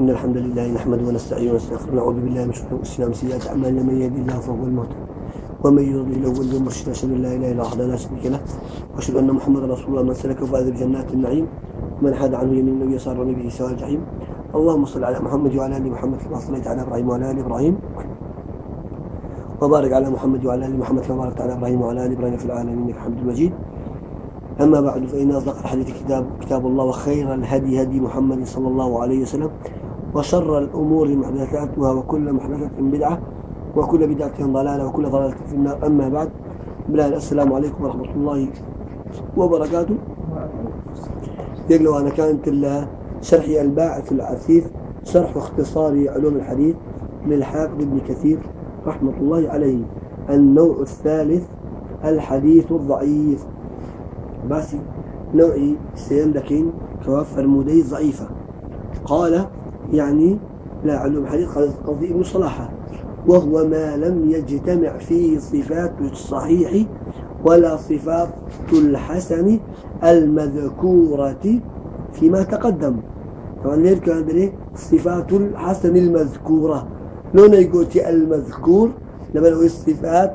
إن الحمد لله نحمده ونستعينه ونستغفره ونعوذ بالله من شرور أنفسنا ومن سيئات أعمالنا. من يهد الله فهو المهتد ومن يضلل هو المرشد أشهد أن لا إله إلا الله لا شريك له وأشهد أن محمدا رسول الله. من سلك فاز بجنات النعيم ومن حاد عنه يمين النبي صار به سواء الجحيم اللهم صل على محمد وعلى آل محمد كما صليت على إبراهيم وعلى آل إبراهيم. وبارك على محمد وعلى آل محمد كما باركت على إبراهيم وعلى آل إبراهيم في العالمين إنك حميد مجيد. أما بعد فإن أصدق الحديث كتاب كتاب الله وخير الهدي هدي محمد صلى الله عليه وسلم وشر الأمور محدثاتها وكل محدثة بدعة وكل بدعة ضلالة وكل ضلالة في النار. أما بعد بلال السلام عليكم ورحمة الله وبركاته. يقلوا أنا كانت شرحي الباعث العثيث شرح اختصار علوم الحديث للحافظ ابن كثير رحمة الله عليه. النوع الثالث الحديث الضعيف. باسي نوعي سيم لكن كوافر مودي ضعيفة. قال يعني لا علوم حديث قصدي ابن صلاحة وهو ما لم يجتمع فيه صفات الصحيح ولا صفات الحسن المذكورة فيما تقدم. طبعا ليه كان صفات الحسن المذكورة؟ لون يقولتي المذكور لما هو الصفات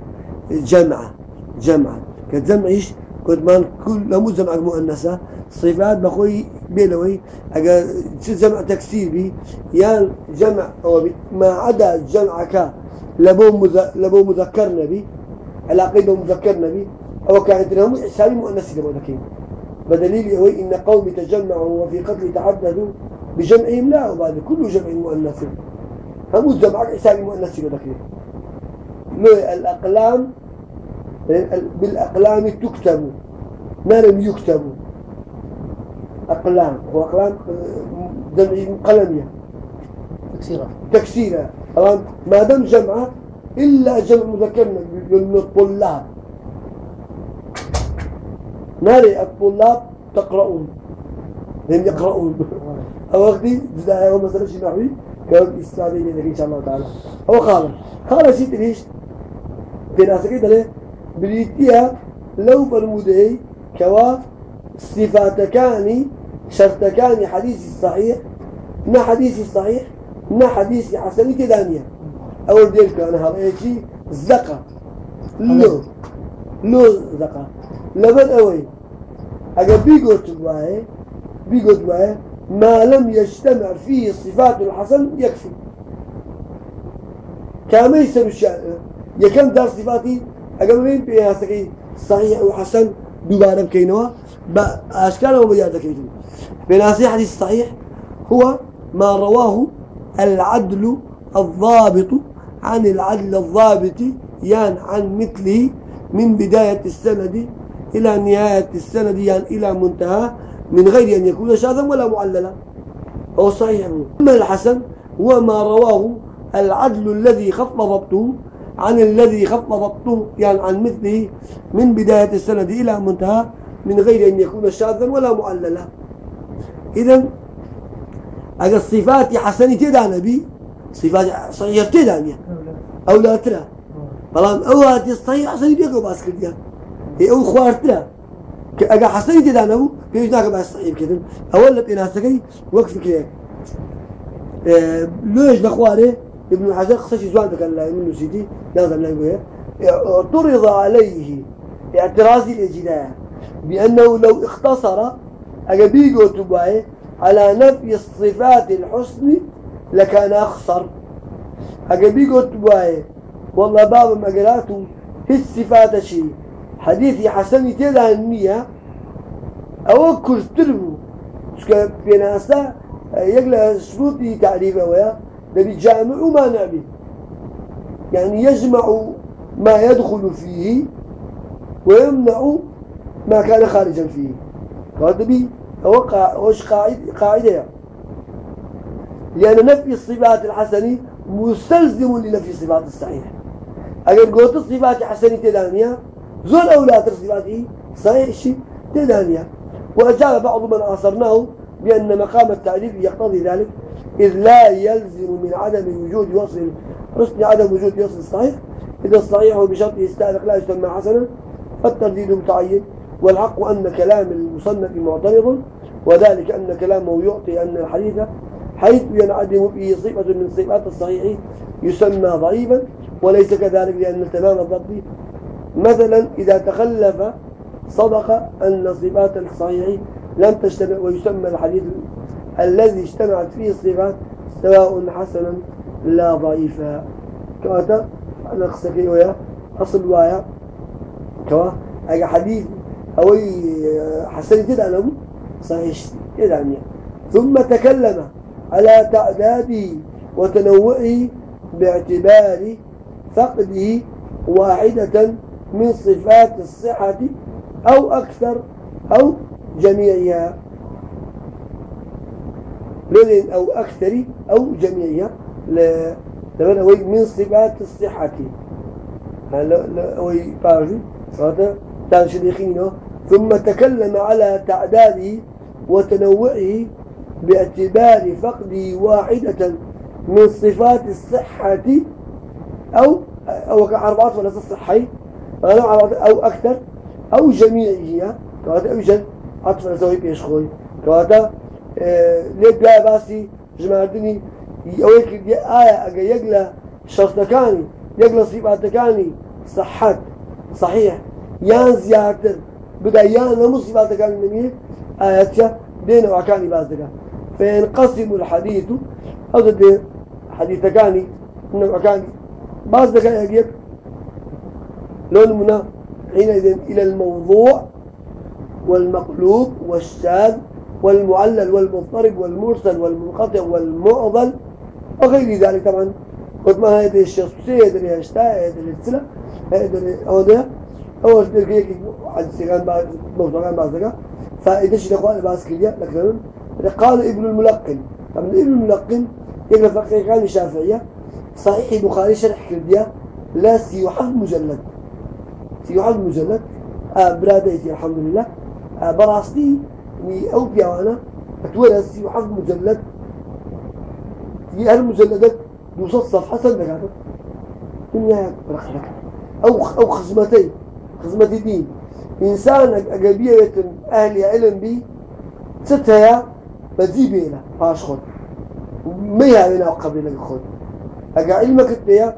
جمعة جمعة كجمعش قد ما كل لمو جمع مؤنثة صفات بخوي بيلوي. أجا جمع تكسير بي؟ يعني جمع أو ما عدا جمعك لبو لبو مذكر نبي. علاقة مذكر نبي. أو كانت لهم حسابي مؤنث لبو ذكين بدليل هو إن قوم تجمعوا وفي قتل تحدثوا بجمعهم لا وبعد كل جمع مؤنث. هم جمعك حسابي مؤنث لبو ذكين الأقلام بالأقلام تكتب ما لم يكتب أقلام. هو أقلام جمع قلمية. تكسيرة. تكسيرة. ما دام جمعة إلا جمع مذكر من الطلاب ناري الطلاب تقرؤون. هم يقرؤون. أو وقتي جدا هو مثلا شيء نحوي كان إستاذي لك إن شاء الله تعالى. هو قال قال شيء تريش في ناس كده بريتيا لو فرمودي كوا صفاتكاني شرطكاني حديث الصحيح نا حديث صحيح نا حديث حسن كدانية. ديلك أنا هذا شيء زقة لو. لو زقة لبن أوي. أجا بيقول تبعه بيقول تبعه ما لم يجتمع فيه صفات الحسن يكفي. كما يسمى الشأن يكم دار صفاتي؟ أقل مين بيها سكي صحيح وحسن دوباره بأشكال وبيات كيتو. بناسي حديث صحيح هو ما رواه العدل الضابط عن العدل الضابط يعني عن مثله من بداية السند إلى نهاية السند يعني إلى منتهى من غير أن يكون شاذا ولا معللا. هو صحيح. أما الحسن هو ما رواه العدل الذي خف ضبطه عن الذي خف ضبطه يعني عن مثله من بداية السند إلى منتهى من غير أن يكون شاذا ولا معللا إذا أجل صفات حسنة تدا نبي صفات صحيحة تدا أو لا ترى. بلان أو هذه الصحيحة حسنة بيقوا باس كرديا هي أو خوارتها أجل حسنة تدا نبو كيف ناقب باس صحيح كده. أولا إنها سكي وقف كده أه ليش نخواره ابن حجر خصش زوان كان لا منه سيدي لازم لا اعترض عليه اعتراض الإجلاء بأنه لو اختصر أجابيجو تبعي على نفي الصفات الحسن لكان أخسر. أجابيجو تبعي والله باب مقراته في الصفات شيء. حديثي حسن تلا النية أو كرتلو في ناسا يقلع شروطي تعريفه ويا. نبي جامع ما نبي. يعني يجمع ما يدخل فيه ويمنع ما كان خارجا فيه. هذا بي توقع وش قاعد قاعدة يعني. لأن نفي الصفات الحسنة مستلزم لنفي الصفات الصحيحة أجل قلت الصفات الحسنة تدانية زول أولاد الصفات صحيح شيء تدانية. وأجاب بعض من عاصرناه بأن مقام التعريف يقتضي ذلك. إذ لا يلزم من عدم وجود وصل حسن عدم وجود وصل الصحيح إذا الصحيح بشرط يستهلك لا يسمى حسنا فالترديد متعين والحق أن كلام المصنف معترض وذلك أن كلامه يعطي أن الحديث حيث ينعدم به صفة من صفات الصحيح يسمى ضعيفا وليس كذلك لأن تمام الضبط. مثلا إذا تخلف صدق أن صفات الصحيح لم تجتمع ويسمى الحديث الذي اجتمعت فيه الصفات سواء حسنا لا ضعيفا كما أنا قصكي ويا أصل ويا كما أجا حديث أو حسن جدا صحيح يعني. ثم تكلم على تعداده وتنوعه باعتبار فقده واحدة من صفات الصحة أو أكثر أو جميعها. لين أو أكثر أو جميعها لمن هو من صفات الصحة. هلا هو باجي هذا تنشديخينه ثم تكلم على تعداده وتنوعه باعتبار فقده واحدة من صفات الصحة أو أو أربعة ولا الصحة أو أكثر أو جميعها كواتا أوجد عطف نسوي بيش خوي كواتا آه ليه بلا باسي جماعتني أويك دي آية أجا يقلا شرطكاني يقلا صفاتكاني صحت صحيح يان زيادة بدا يان نمو صفاتكاني مني آياتها بين وعكاني بازدقا فينقسم الحديث هذا دي حديثكاني إنه وعكاني بازدقا يجيك لون منا حينئذ إلى الموضوع والمقلوب والشاذ والمعلل والمضطرب والمرسل والمنقطع والمعضل وغير ذلك طبعا. قلت ما هذه الشخصية هذه الشتاء هذه السلة هذه هذا أول شيء هيك عن سيغان بعد موضوعان بعد فإذا شيء الأخوان كلية لكن قال ابن الملقن طبعا ابن الملقن يقرأ فقه كان الشافعية صحيح البخاري شرح كردية لا سيوحف مجلد. سيوحف مجلد. آه الحمد لله. آه ني أو بيوانا أتولى سيوحف مجلد. في هالمجلدات يوصل صفحة هذا دنيا برخلك أو أو خزمتين. خزمة دين إنسان أجابية أهل علم بي ستها بزيبينا باش خد. ما يعلنا قبل لك خد. أجا علمك تبيا